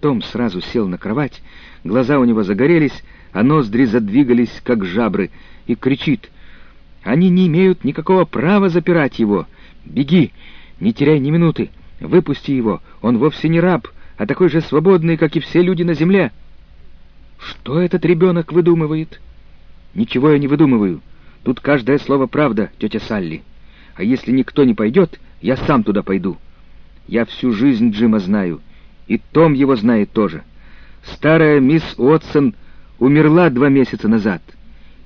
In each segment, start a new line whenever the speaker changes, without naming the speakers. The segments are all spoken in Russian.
Том сразу сел на кровать, глаза у него загорелись, а ноздри задвигались, как жабры, и кричит. «Они не имеют никакого права запирать его! Беги! Не теряй ни минуты! Выпусти его! Он вовсе не раб, а такой же свободный, как и все люди на земле!» «Что этот ребенок выдумывает?» «Ничего я не выдумываю. Тут каждое слово правда, тетя Салли. А если никто не пойдет, я сам туда пойду. Я всю жизнь Джима знаю, и Том его знает тоже. Старая мисс Уотсон умерла два месяца назад.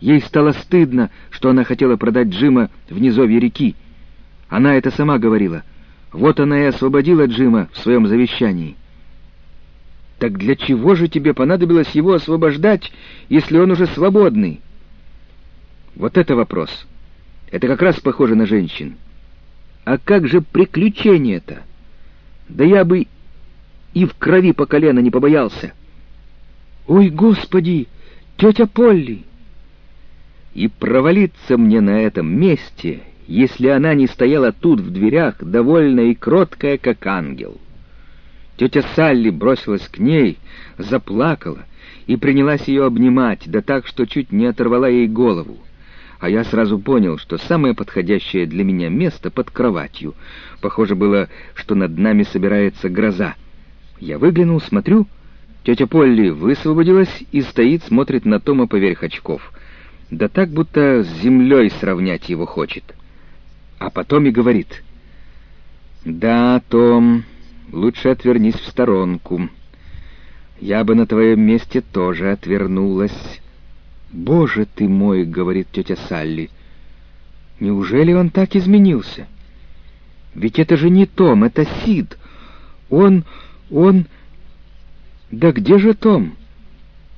Ей стало стыдно, что она хотела продать Джима в низовье реки. Она это сама говорила. Вот она и освободила Джима в своем завещании. Так для чего же тебе понадобилось его освобождать, если он уже свободный? Вот это вопрос. Это как раз похоже на женщин. А как же приключение-то? Да я бы и в крови по колено не побоялся. Ой, господи, тетя Полли! И провалиться мне на этом месте, если она не стояла тут в дверях, довольная и кроткая, как ангел. Тетя Салли бросилась к ней, заплакала и принялась ее обнимать, да так, что чуть не оторвала ей голову. А я сразу понял, что самое подходящее для меня место под кроватью. Похоже было, что над нами собирается гроза. Я выглянул, смотрю, тетя Полли высвободилась и стоит, смотрит на Тома поверх очков. Да так, будто с землей сравнять его хочет. А потом и говорит. «Да, Том, лучше отвернись в сторонку. Я бы на твоем месте тоже отвернулась». «Боже ты мой!» — говорит тетя Салли. «Неужели он так изменился? Ведь это же не Том, это Сид. Он... Он... Да где же Том?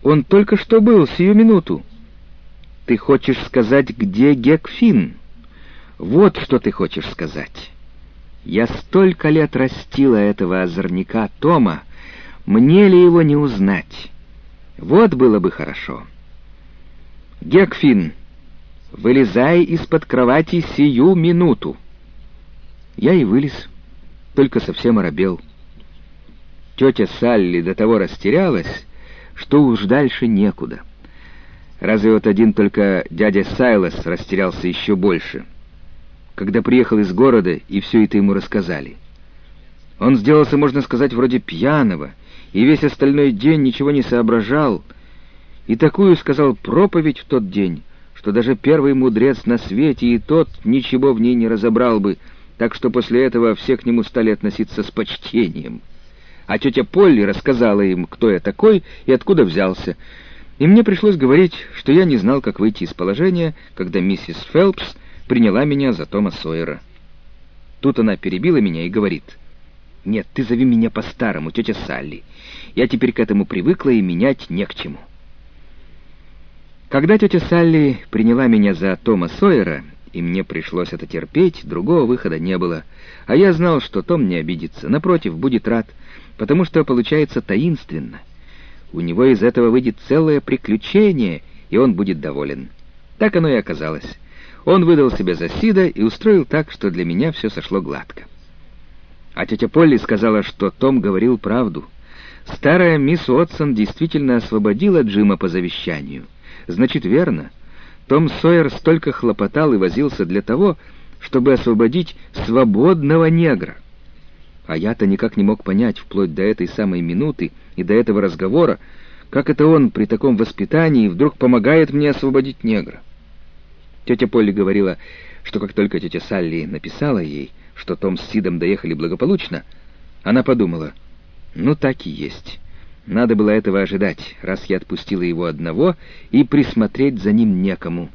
Он только что был, сию минуту. Ты хочешь сказать, где Гекфин? Вот что ты хочешь сказать. Я столько лет растила этого озорника Тома, мне ли его не узнать? Вот было бы хорошо. Гекфин, вылезай из-под кровати сию минуту. Я и вылез, только совсем оробел. Тетя Салли до того растерялась, что уж дальше некуда. Разве вот один только дядя Сайлас растерялся еще больше, когда приехал из города и все это ему рассказали. Он сделался, можно сказать, вроде пьяного, и весь остальной день ничего не соображал, и такую сказал проповедь в тот день, что даже первый мудрец на свете и тот ничего в ней не разобрал бы, так что после этого все к нему стали относиться с почтением а тетя Полли рассказала им, кто я такой и откуда взялся. И мне пришлось говорить, что я не знал, как выйти из положения, когда миссис Фелпс приняла меня за Тома Сойера. Тут она перебила меня и говорит, «Нет, ты зови меня по-старому, тетя Салли. Я теперь к этому привыкла и менять не к чему». Когда тетя Салли приняла меня за Тома Сойера, и мне пришлось это терпеть, другого выхода не было, а я знал, что Том не обидится, напротив, будет рад — потому что получается таинственно. У него из этого выйдет целое приключение, и он будет доволен. Так оно и оказалось. Он выдал себя за Сида и устроил так, что для меня все сошло гладко. А тетя Полли сказала, что Том говорил правду. Старая мисс Уотсон действительно освободила Джима по завещанию. Значит, верно. Том Сойер столько хлопотал и возился для того, чтобы освободить свободного негра. А я-то никак не мог понять, вплоть до этой самой минуты и до этого разговора, как это он при таком воспитании вдруг помогает мне освободить негра. Тетя Полли говорила, что как только тетя Салли написала ей, что Том с Сидом доехали благополучно, она подумала, ну так и есть. Надо было этого ожидать, раз я отпустила его одного, и присмотреть за ним некому.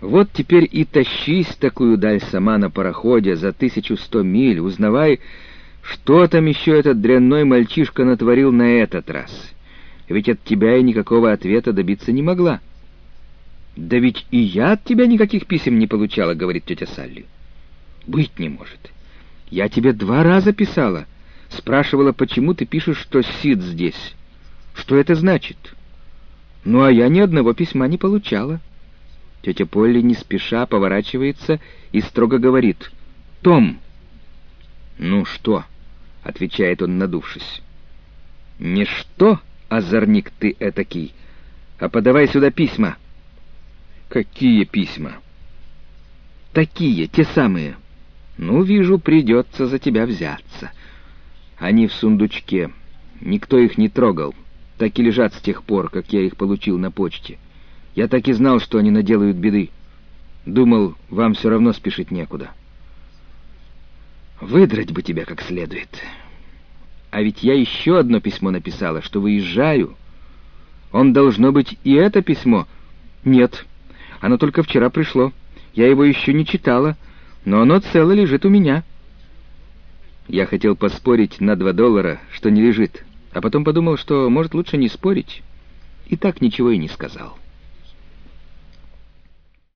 Вот теперь и тащись такую даль сама на пароходе за тысячу сто миль, узнавай, что там еще этот дрянной мальчишка натворил на этот раз. Ведь от тебя я никакого ответа добиться не могла. «Да ведь и я от тебя никаких писем не получала», — говорит тетя Салли. «Быть не может. Я тебе два раза писала. Спрашивала, почему ты пишешь, что Сид здесь. Что это значит?» «Ну, а я ни одного письма не получала». Тетя Полли не спеша поворачивается и строго говорит «Том!» «Ну что?» — отвечает он, надувшись. «Не что, озорник ты этакий, а подавай сюда письма». «Какие письма?» «Такие, те самые. Ну, вижу, придется за тебя взяться. Они в сундучке. Никто их не трогал. Так и лежат с тех пор, как я их получил на почте. Я так и знал, что они наделают беды. Думал, вам все равно спешить некуда. Выдрать бы тебя как следует. А ведь я еще одно письмо написала, что выезжаю. Он должно быть и это письмо. Нет, оно только вчера пришло. Я его еще не читала, но оно цело лежит у меня. Я хотел поспорить на два доллара, что не лежит, а потом подумал, что, может, лучше не спорить, и так ничего и не сказал».